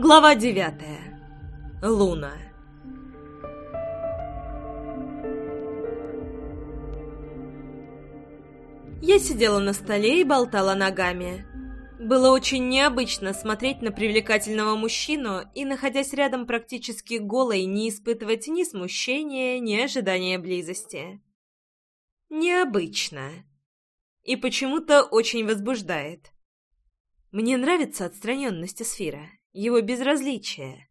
Глава девятая. Луна. Я сидела на столе и болтала ногами. Было очень необычно смотреть на привлекательного мужчину и, находясь рядом практически голой, не испытывать ни смущения, ни ожидания близости. Необычно. И почему-то очень возбуждает. Мне нравится отстраненность Эсфира его безразличие.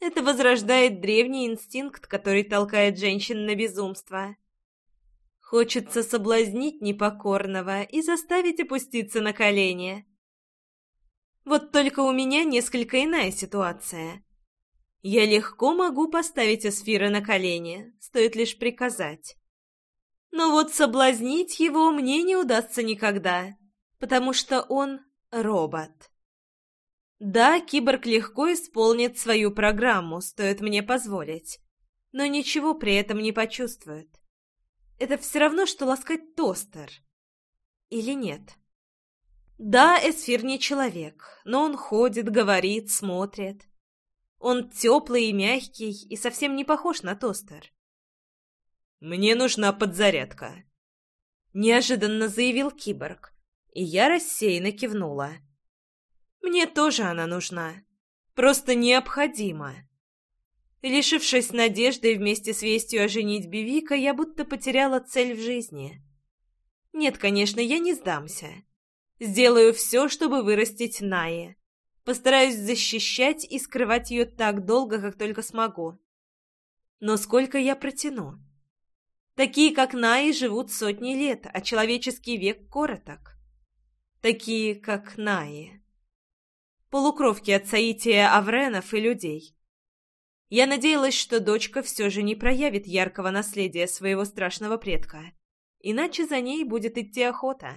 Это возрождает древний инстинкт, который толкает женщин на безумство. Хочется соблазнить непокорного и заставить опуститься на колени. Вот только у меня несколько иная ситуация. Я легко могу поставить Эсфира на колени, стоит лишь приказать. Но вот соблазнить его мне не удастся никогда, потому что он робот. Да, киборг легко исполнит свою программу, стоит мне позволить, но ничего при этом не почувствует. Это все равно, что ласкать тостер. Или нет? Да, Эсфир не человек, но он ходит, говорит, смотрит. Он теплый и мягкий, и совсем не похож на тостер. «Мне нужна подзарядка», — неожиданно заявил киборг, и я рассеянно кивнула. Мне тоже она нужна. Просто необходима. Лишившись надежды вместе с вестью о женитьбе Вика, я будто потеряла цель в жизни. Нет, конечно, я не сдамся. Сделаю все, чтобы вырастить Наи. Постараюсь защищать и скрывать ее так долго, как только смогу. Но сколько я протяну? Такие, как Наи, живут сотни лет, а человеческий век короток. Такие, как Наи полукровки от соития авренов и людей. Я надеялась, что дочка все же не проявит яркого наследия своего страшного предка, иначе за ней будет идти охота.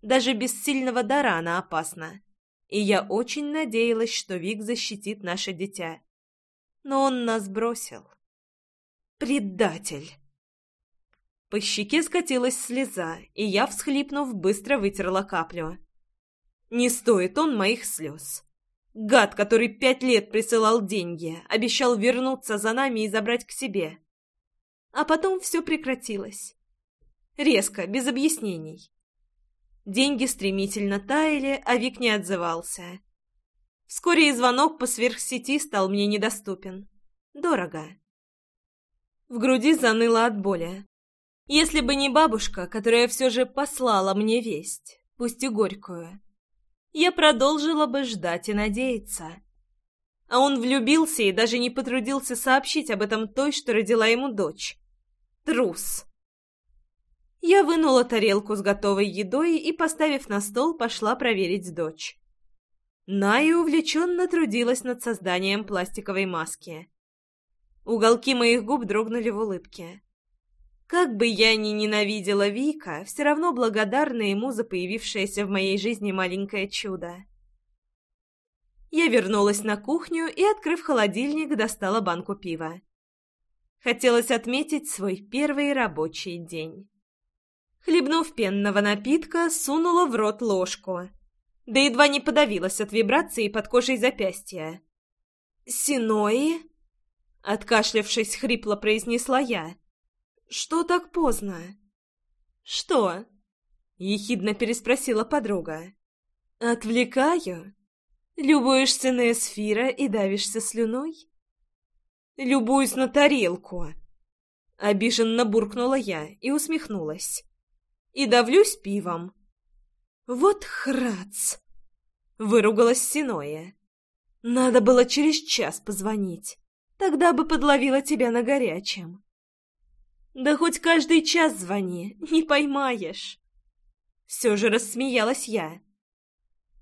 Даже без сильного дара она опасна, и я очень надеялась, что Вик защитит наше дитя. Но он нас бросил. Предатель! По щеке скатилась слеза, и я, всхлипнув, быстро вытерла каплю. Не стоит он моих слез. Гад, который пять лет присылал деньги, обещал вернуться за нами и забрать к себе. А потом все прекратилось. Резко, без объяснений. Деньги стремительно таяли, а Вик не отзывался. Вскоре и звонок по сверхсети стал мне недоступен. Дорого. В груди заныло от боли. Если бы не бабушка, которая все же послала мне весть, пусть и горькую, я продолжила бы ждать и надеяться. А он влюбился и даже не потрудился сообщить об этом той, что родила ему дочь. Трус. Я вынула тарелку с готовой едой и, поставив на стол, пошла проверить дочь. Ная увлеченно трудилась над созданием пластиковой маски. Уголки моих губ дрогнули в улыбке. Как бы я ни ненавидела Вика, все равно благодарна ему за появившееся в моей жизни маленькое чудо. Я вернулась на кухню и, открыв холодильник, достала банку пива. Хотелось отметить свой первый рабочий день. Хлебнув пенного напитка, сунула в рот ложку. Да едва не подавилась от вибрации под кожей запястья. «Синои?» Откашлявшись, хрипло произнесла я. Что так поздно?» «Что?» — ехидно переспросила подруга. «Отвлекаю? Любуешься на эсфира и давишься слюной?» «Любуюсь на тарелку!» Обиженно буркнула я и усмехнулась. «И давлюсь пивом». «Вот храц!» — выругалась Синоя. «Надо было через час позвонить. Тогда бы подловила тебя на горячем». Да хоть каждый час звони, не поймаешь. Все же рассмеялась я.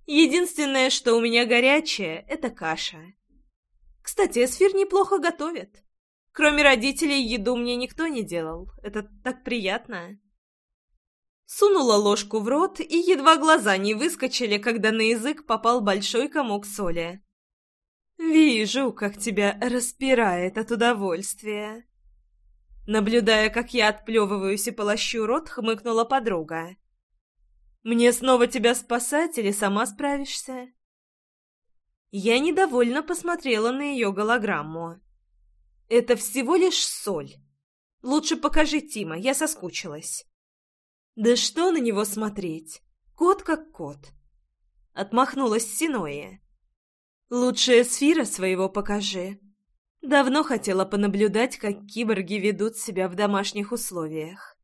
Единственное, что у меня горячее, это каша. Кстати, Эсфир неплохо готовит. Кроме родителей, еду мне никто не делал. Это так приятно. Сунула ложку в рот, и едва глаза не выскочили, когда на язык попал большой комок соли. «Вижу, как тебя распирает от удовольствия», Наблюдая, как я отплевываюсь и полощу рот, хмыкнула подруга. «Мне снова тебя спасать или сама справишься?» Я недовольно посмотрела на ее голограмму. «Это всего лишь соль. Лучше покажи Тима, я соскучилась». «Да что на него смотреть? Кот как кот». Отмахнулась Синоя. «Лучшая сфера своего покажи. Давно хотела понаблюдать, как киборги ведут себя в домашних условиях».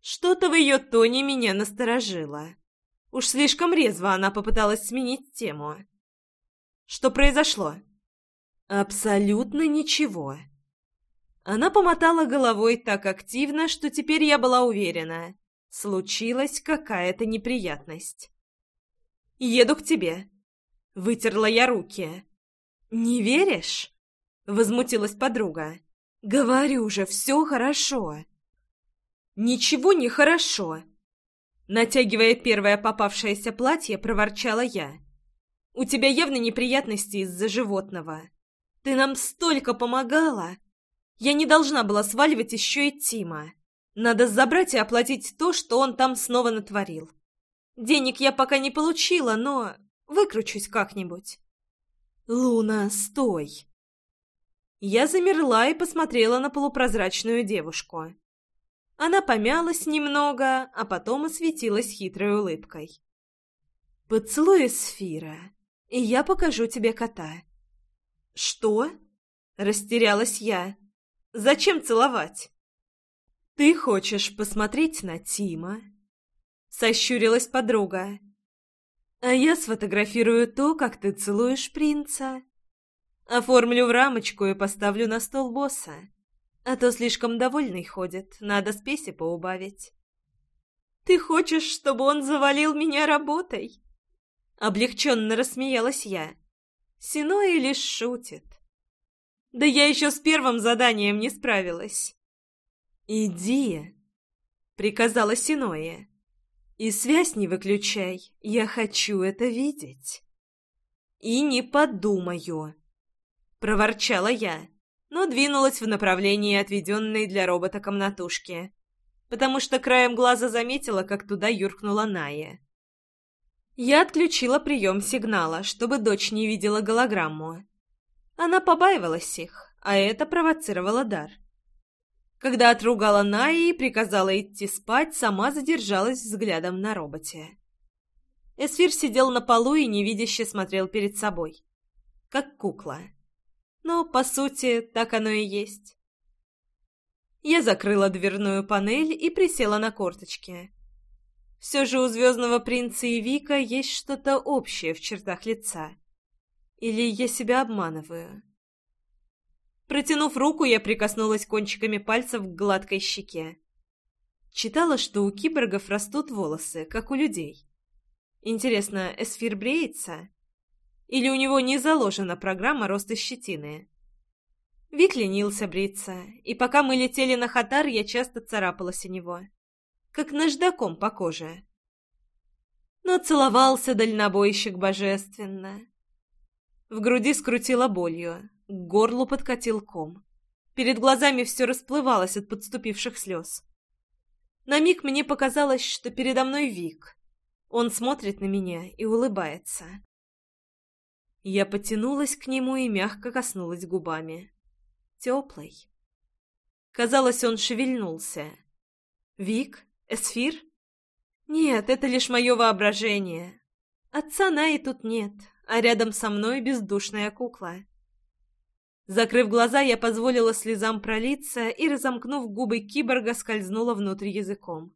Что-то в ее тоне меня насторожило. Уж слишком резво она попыталась сменить тему. Что произошло? Абсолютно ничего. Она помотала головой так активно, что теперь я была уверена. Случилась какая-то неприятность. «Еду к тебе». Вытерла я руки. «Не веришь?» Возмутилась подруга. «Говорю же, все хорошо». «Ничего не хорошо». Натягивая первое попавшееся платье, проворчала я. У тебя явно неприятности из-за животного. Ты нам столько помогала. Я не должна была сваливать еще и Тима. Надо забрать и оплатить то, что он там снова натворил. Денег я пока не получила, но выкручусь как-нибудь. Луна, стой. Я замерла и посмотрела на полупрозрачную девушку. Она помялась немного, а потом осветилась хитрой улыбкой. «Поцелуй Сфира и я покажу тебе кота». «Что?» — растерялась я. «Зачем целовать?» «Ты хочешь посмотреть на Тима?» — сощурилась подруга. «А я сфотографирую то, как ты целуешь принца. Оформлю в рамочку и поставлю на стол босса. А то слишком довольный ходит, надо спеси поубавить». «Ты хочешь, чтобы он завалил меня работой?» Облегченно рассмеялась я. Синои лишь шутит. Да я еще с первым заданием не справилась. «Иди», — приказала Синоя. «И связь не выключай, я хочу это видеть». «И не подумаю», — проворчала я, но двинулась в направлении отведенной для робота комнатушки, потому что краем глаза заметила, как туда юркнула Ная. Я отключила прием сигнала, чтобы дочь не видела голограмму. Она побаивалась их, а это провоцировало дар. Когда отругала Наи и приказала идти спать, сама задержалась взглядом на роботе. Эсфир сидел на полу и невидяще смотрел перед собой. Как кукла. Но, по сути, так оно и есть. Я закрыла дверную панель и присела на корточки. Все же у Звездного принца и Вика есть что-то общее в чертах лица. Или я себя обманываю? Протянув руку, я прикоснулась кончиками пальцев к гладкой щеке. Читала, что у киборгов растут волосы, как у людей. Интересно, Эсфир бреется? Или у него не заложена программа роста щетины? Вик ленился бриться, и пока мы летели на Хатар, я часто царапалась о него как наждаком по коже. Но целовался дальнобойщик божественно. В груди скрутило болью, к горлу подкатил ком. Перед глазами все расплывалось от подступивших слез. На миг мне показалось, что передо мной Вик. Он смотрит на меня и улыбается. Я потянулась к нему и мягко коснулась губами. Теплой. Казалось, он шевельнулся. «Вик?» Эсфир? Нет, это лишь мое воображение. Отца Наи тут нет, а рядом со мной бездушная кукла. Закрыв глаза, я позволила слезам пролиться и, разомкнув губы киборга, скользнула внутрь языком.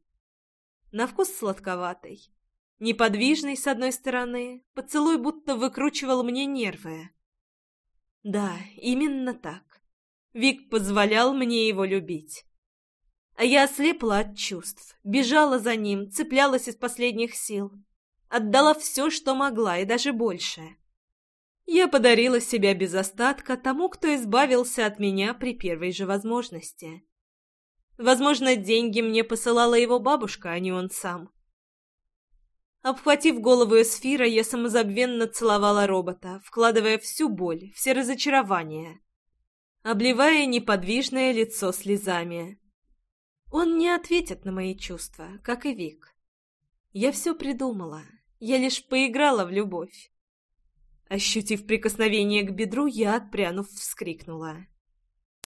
На вкус сладковатый. Неподвижный, с одной стороны, поцелуй будто выкручивал мне нервы. Да, именно так. Вик позволял мне его любить. А я ослепла от чувств, бежала за ним, цеплялась из последних сил. Отдала все, что могла, и даже больше. Я подарила себя без остатка тому, кто избавился от меня при первой же возможности. Возможно, деньги мне посылала его бабушка, а не он сам. Обхватив голову Эсфира, я самозабвенно целовала робота, вкладывая всю боль, все разочарования, обливая неподвижное лицо слезами. Он не ответит на мои чувства, как и Вик. Я все придумала, я лишь поиграла в любовь. Ощутив прикосновение к бедру, я, отпрянув, вскрикнула.